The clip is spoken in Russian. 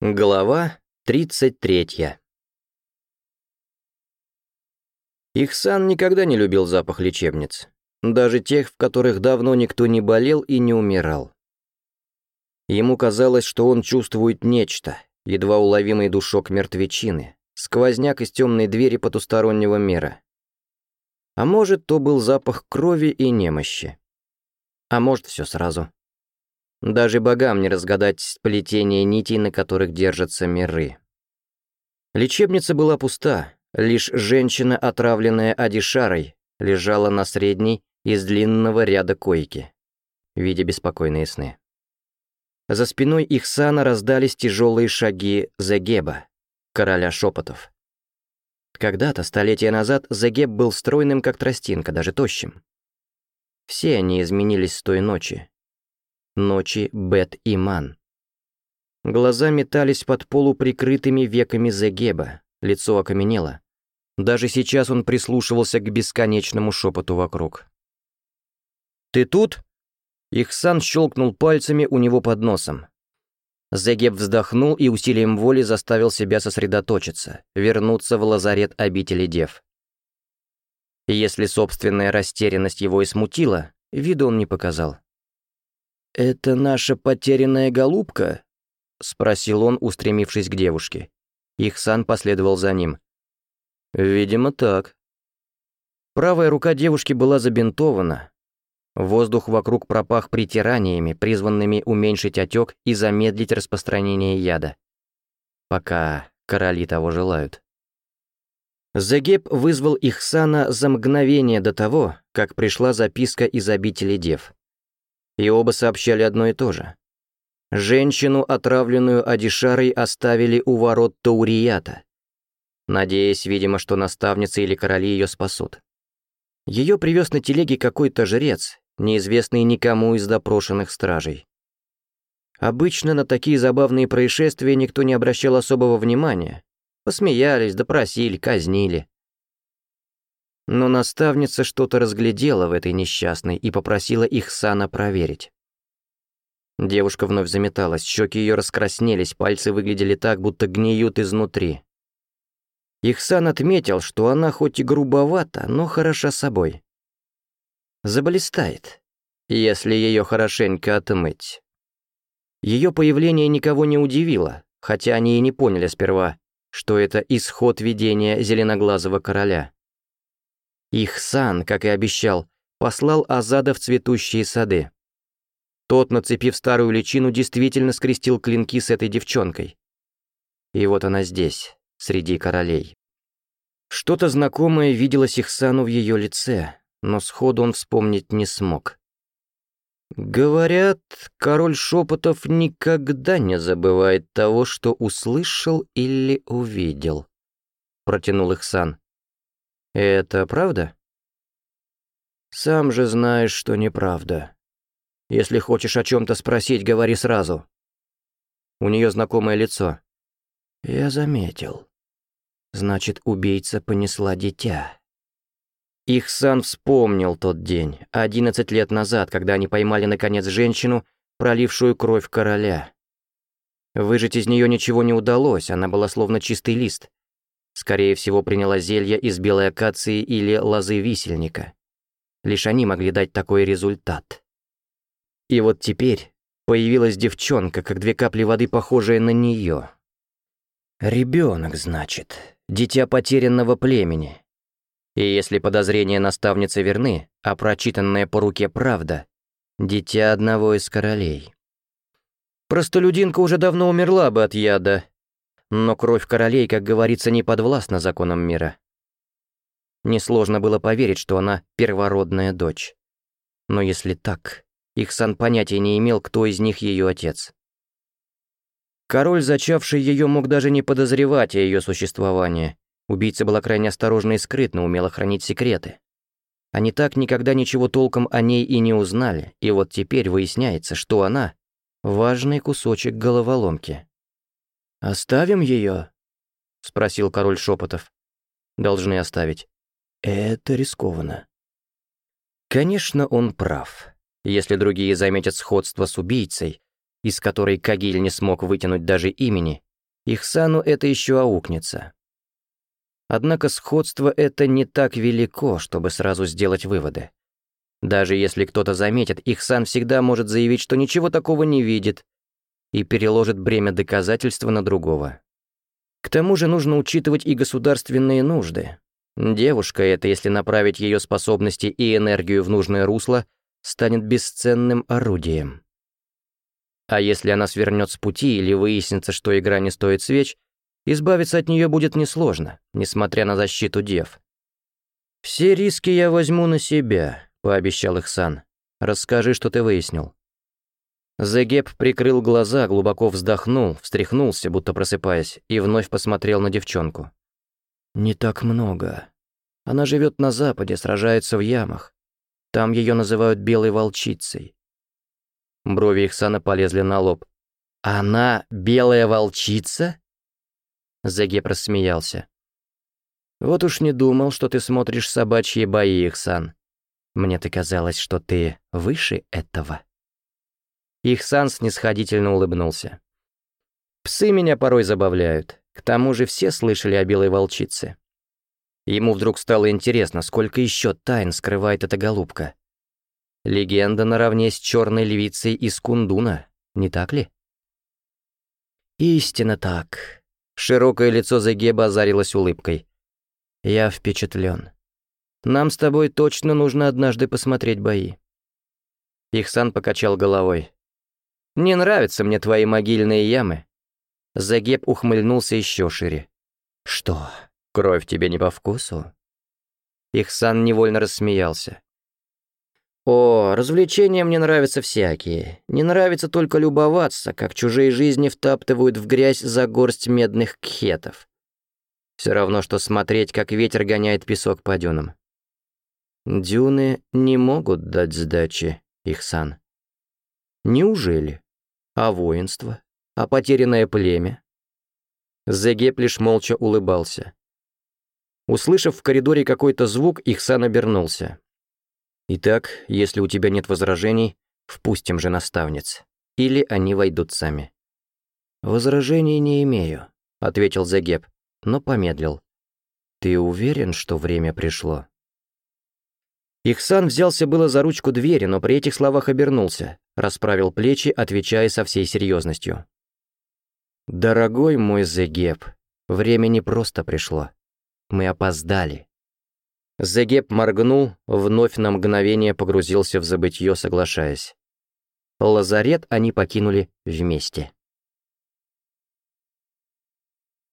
Глава 33 Ихсан никогда не любил запах лечебниц, даже тех, в которых давно никто не болел и не умирал. Ему казалось, что он чувствует нечто, едва уловимый душок мертвечины, сквозняк из темной двери потустороннего мира. А может, то был запах крови и немощи. А может, все сразу. Даже богам не разгадать плетение нитей, на которых держатся миры. Лечебница была пуста, лишь женщина, отравленная Адишарой, лежала на средней из длинного ряда койки, видя беспокойные сны. За спиной их сана раздались тяжелые шаги Загеба, короля шепотов. Когда-то, столетия назад, Загеб был стройным, как тростинка, даже тощим. Все они изменились с той ночи, ночи Бет и Ман. Глаза метались под полуприкрытыми веками Зегеба, лицо окаменело. Даже сейчас он прислушивался к бесконечному шепоту вокруг. «Ты тут?» Ихсан щелкнул пальцами у него под носом. Зегеб вздохнул и усилием воли заставил себя сосредоточиться, вернуться в лазарет обители дев. Если собственная растерянность его и смутила, виду он не показал. «Это наша потерянная голубка?» — спросил он, устремившись к девушке. Ихсан последовал за ним. «Видимо, так». Правая рука девушки была забинтована. Воздух вокруг пропах притираниями, призванными уменьшить отек и замедлить распространение яда. Пока короли того желают. Зегеб вызвал Ихсана за мгновение до того, как пришла записка из обители дев и оба сообщали одно и то же. Женщину, отравленную Адишарой, оставили у ворот Таурията, надеясь, видимо, что наставницы или короли ее спасут. Ее привез на телеге какой-то жрец, неизвестный никому из допрошенных стражей. Обычно на такие забавные происшествия никто не обращал особого внимания. Посмеялись, допросили, казнили. Но наставница что-то разглядела в этой несчастной и попросила их сана проверить. Девушка вновь заметалась, щеки ее раскраснелись, пальцы выглядели так, будто гниют изнутри. Ихсан отметил, что она хоть и грубовата, но хороша собой. Заблистает, если ее хорошенько отмыть. Ее появление никого не удивило, хотя они и не поняли сперва, что это исход видения зеленоглазого короля. Ихсан, как и обещал, послал Азада в цветущие сады. Тот, нацепив старую личину, действительно скрестил клинки с этой девчонкой. И вот она здесь, среди королей. Что-то знакомое виделось Ихсану в ее лице, но сходу он вспомнить не смог. Говорят, король шепотов никогда не забывает того, что услышал или увидел. Протянул Ихсан. «Это правда?» «Сам же знаешь, что неправда. Если хочешь о чем то спросить, говори сразу». У нее знакомое лицо. «Я заметил. Значит, убийца понесла дитя». Ихсан вспомнил тот день, 11 лет назад, когда они поймали, наконец, женщину, пролившую кровь короля. Выжить из нее ничего не удалось, она была словно чистый лист. Скорее всего, приняла зелье из белой акации или лозы висельника. Лишь они могли дать такой результат. И вот теперь появилась девчонка, как две капли воды, похожая на нее. Ребенок, значит, дитя потерянного племени. И если подозрения наставницы верны, а прочитанная по руке правда, дитя одного из королей. Простолюдинка уже давно умерла бы от яда, но кровь королей, как говорится, не подвластна законам мира. Несложно было поверить, что она первородная дочь. Но если так, их сан понятия не имел, кто из них ее отец. Король, зачавший ее, мог даже не подозревать о ее существовании. Убийца была крайне осторожна и скрытно умела хранить секреты. Они так никогда ничего толком о ней и не узнали, и вот теперь выясняется, что она — важный кусочек головоломки. «Оставим ее?» — спросил король шепотов. «Должны оставить. Это рискованно». Конечно, он прав. Если другие заметят сходство с убийцей, из которой Кагиль не смог вытянуть даже имени, Ихсану это еще аукнется. Однако сходство это не так велико, чтобы сразу сделать выводы. Даже если кто-то заметит, Ихсан всегда может заявить, что ничего такого не видит, и переложит бремя доказательства на другого. К тому же нужно учитывать и государственные нужды. Девушка эта, если направить ее способности и энергию в нужное русло, станет бесценным орудием. А если она свернет с пути или выяснится, что игра не стоит свеч, избавиться от нее будет несложно, несмотря на защиту дев. «Все риски я возьму на себя», — пообещал Ихсан. «Расскажи, что ты выяснил». Зегеп прикрыл глаза, глубоко вздохнул, встряхнулся, будто просыпаясь, и вновь посмотрел на девчонку. «Не так много. Она живет на западе, сражается в ямах. Там ее называют белой волчицей». Брови Ихсана полезли на лоб. «Она белая волчица?» Зегеп рассмеялся. «Вот уж не думал, что ты смотришь собачьи бои, Ихсан. Мне-то казалось, что ты выше этого». Ихсан снисходительно улыбнулся. «Псы меня порой забавляют. К тому же все слышали о белой волчице». Ему вдруг стало интересно, сколько еще тайн скрывает эта голубка. Легенда наравне с черной львицей из Кундуна, не так ли? «Истинно так». Широкое лицо Зегеба озарилось улыбкой. «Я впечатлен. Нам с тобой точно нужно однажды посмотреть бои». Ихсан покачал головой. Не нравятся мне твои могильные ямы». Загеб ухмыльнулся еще шире. «Что, кровь тебе не по вкусу?» Ихсан невольно рассмеялся. «О, развлечения мне нравятся всякие. Не нравится только любоваться, как чужие жизни втаптывают в грязь за горсть медных кхетов. Все равно, что смотреть, как ветер гоняет песок по дюнам. Дюны не могут дать сдачи, Ихсан. Неужели? А воинство? А потерянное племя? Зегеп лишь молча улыбался. Услышав в коридоре какой-то звук, Ихсан обернулся. «Итак, если у тебя нет возражений, впустим же наставниц. Или они войдут сами». «Возражений не имею», — ответил Загеб, но помедлил. «Ты уверен, что время пришло?» Ихсан взялся было за ручку двери, но при этих словах обернулся, расправил плечи, отвечая со всей серьезностью. «Дорогой мой Зегеп, время не просто пришло. Мы опоздали». Зегеп моргнул, вновь на мгновение погрузился в забытье, соглашаясь. Лазарет они покинули вместе.